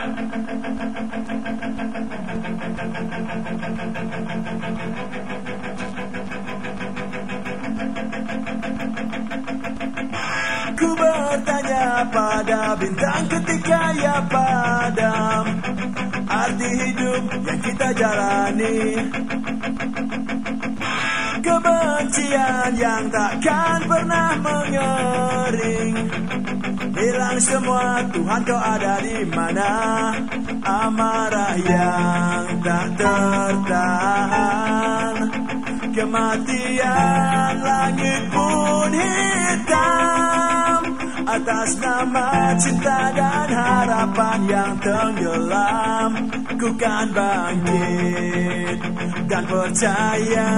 Ku bertanya pada bintang ketika ia padam. Arti hidup yang kita jalani. Kebencian yang takkan pernah mengering. Hilang semua Tuhan kau ada di mana. Amarah yang tak tertahan. Kematian langit pun hitam. Atas nama cinta dan harapan yang tenggelam. Ku kan bangkit dan percaya.